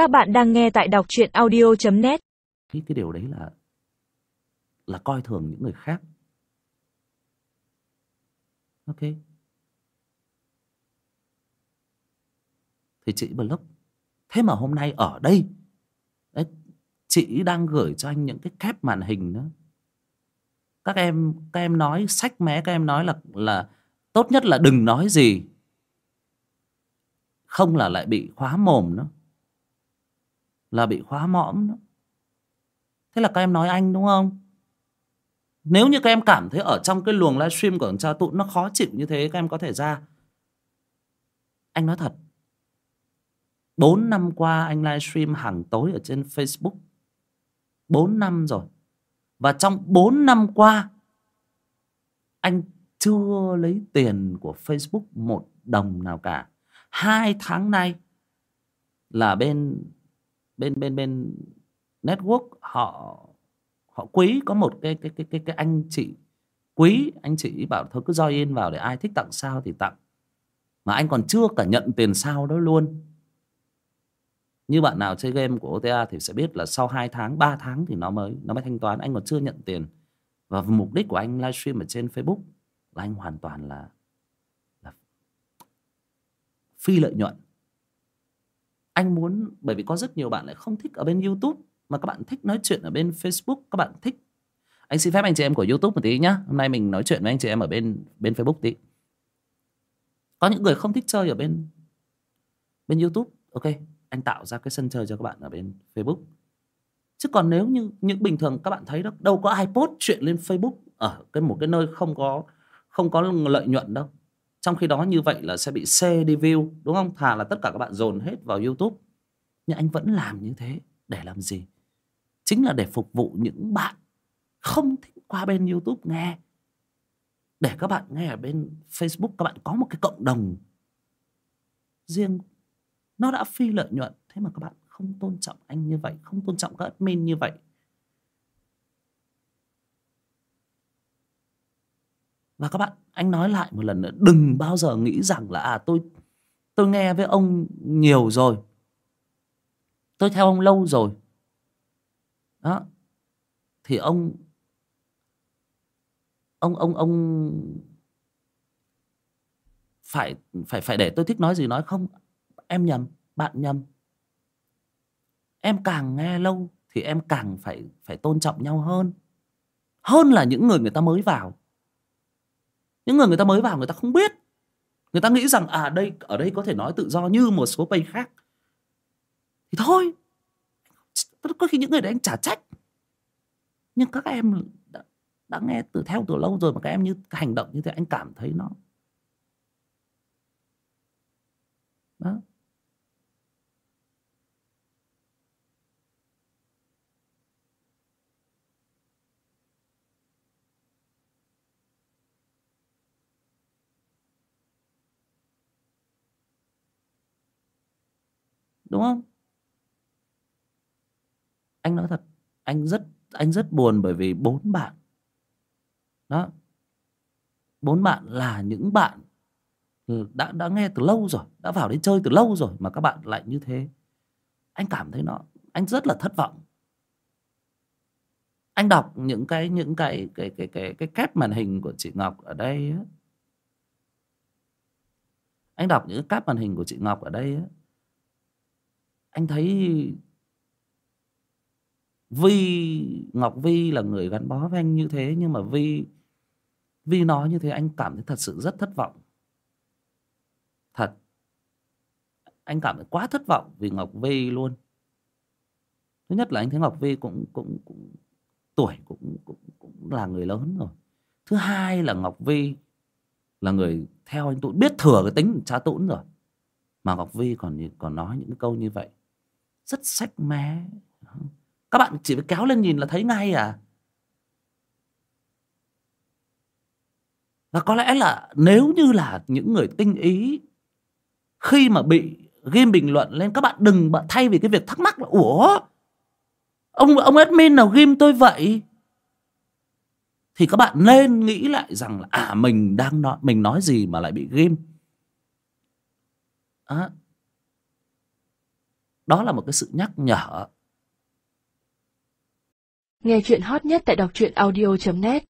Các bạn đang nghe tại đọc truyện audio.net cái điều đấy là là coi thường những người khác. Ok. Thì chị block thế mà hôm nay ở đây. Đấy, chị đang gửi cho anh những cái kép màn hình nữa. Các em các em nói sách mé các em nói là là tốt nhất là đừng nói gì. Không là lại bị khóa mồm nữa là bị khóa mõm đó. thế là các em nói anh, đúng không? Nếu như các em cảm thấy ở trong cái luồng livestream của thằng cha tụ nó khó chịu như thế, các em có thể ra. Anh nói thật. Bốn năm qua anh livestream hàng tối ở trên facebook. Bốn năm rồi. Và trong bốn năm qua, anh chưa lấy tiền của facebook một đồng nào cả. Hai tháng nay là bên bên bên bên network họ họ quý, có một cái cái cái cái cái anh chị quý, anh chị bảo thôi cứ join in vào để ai thích tặng sao thì tặng. Mà anh còn chưa cả nhận tiền sao đó luôn. Như bạn nào chơi game của OTA thì sẽ biết là sau 2 tháng 3 tháng thì nó mới nó mới thanh toán, anh còn chưa nhận tiền. Và mục đích của anh livestream ở trên Facebook là anh hoàn toàn là là phi lợi nhuận anh muốn, bởi vì có rất nhiều bạn lại không thích ở bên YouTube, mà các bạn thích nói chuyện ở bên Facebook, các bạn thích. Anh xin phép anh chị em của YouTube một tí nhá. Hôm nay mình nói chuyện với anh chị em ở bên bên Facebook tí. Có những người không thích chơi ở bên bên YouTube. Ok, anh tạo ra cái sân chơi cho các bạn ở bên Facebook. Chứ còn nếu như những bình thường các bạn thấy đó, đâu có ai post chuyện lên Facebook ở cái một cái nơi không có không có lợi nhuận đâu trong khi đó như vậy là sẽ bị C đi view, đúng không? Thà là tất cả các bạn dồn hết vào YouTube. Nhưng anh vẫn làm như thế. Để làm gì? Chính là để phục vụ những bạn không thích qua bên YouTube nghe. Để các bạn nghe ở bên Facebook, các bạn có một cái cộng đồng riêng. Nó đã phi lợi nhuận. Thế mà các bạn không tôn trọng anh như vậy, không tôn trọng các admin như vậy. Và các bạn, anh nói lại một lần nữa, đừng bao giờ nghĩ rằng là à tôi tôi nghe với ông nhiều rồi. Tôi theo ông lâu rồi. Đó. Thì ông ông ông ông phải phải phải để tôi thích nói gì nói không? Em nhầm, bạn nhầm. Em càng nghe lâu thì em càng phải phải tôn trọng nhau hơn. Hơn là những người người ta mới vào những người người ta mới vào người ta không biết. Người ta nghĩ rằng à đây ở đây có thể nói tự do như một số page khác. Thì thôi. Có khi những người đấy anh trả trách. Nhưng các em đã, đã nghe từ theo từ lâu rồi mà các em như hành động như thế anh cảm thấy nó. Đó. Đúng không? Anh nói thật, anh rất anh rất buồn bởi vì bốn bạn. Đó. Bốn bạn là những bạn đã đã nghe từ lâu rồi, đã vào đến chơi từ lâu rồi mà các bạn lại như thế. Anh cảm thấy nó, anh rất là thất vọng. Anh đọc những cái những cái cái cái cái cái kép màn hình của chị Ngọc ở đây ấy. anh đọc những cái kép màn hình của chị Ngọc ở đây ấy anh thấy Vi, Ngọc Vi là người gắn bó với anh như thế, nhưng mà Vi Vi nói như thế, anh cảm thấy thật sự rất thất vọng. Thật. Anh cảm thấy quá thất vọng vì Ngọc Vi luôn. Thứ nhất là anh thấy Ngọc Vi cũng cũng cũng tuổi cũng cũng cũng là người lớn rồi. Thứ hai là Ngọc Vi là người theo anh tụi biết thừa cái tính cha tụn rồi. Mà Ngọc Vi còn còn nói những câu như vậy rất sách mé các bạn chỉ phải kéo lên nhìn là thấy ngay à. Và có lẽ là nếu như là những người tinh ý khi mà bị game bình luận lên các bạn đừng thay vì cái việc thắc mắc là ủa ông ông admin nào ghim tôi vậy? Thì các bạn nên nghĩ lại rằng là à mình đang nói mình nói gì mà lại bị ghim à, đó là một cái sự nhắc nhở. Nghe chuyện hot nhất tại đọc truyện audio.net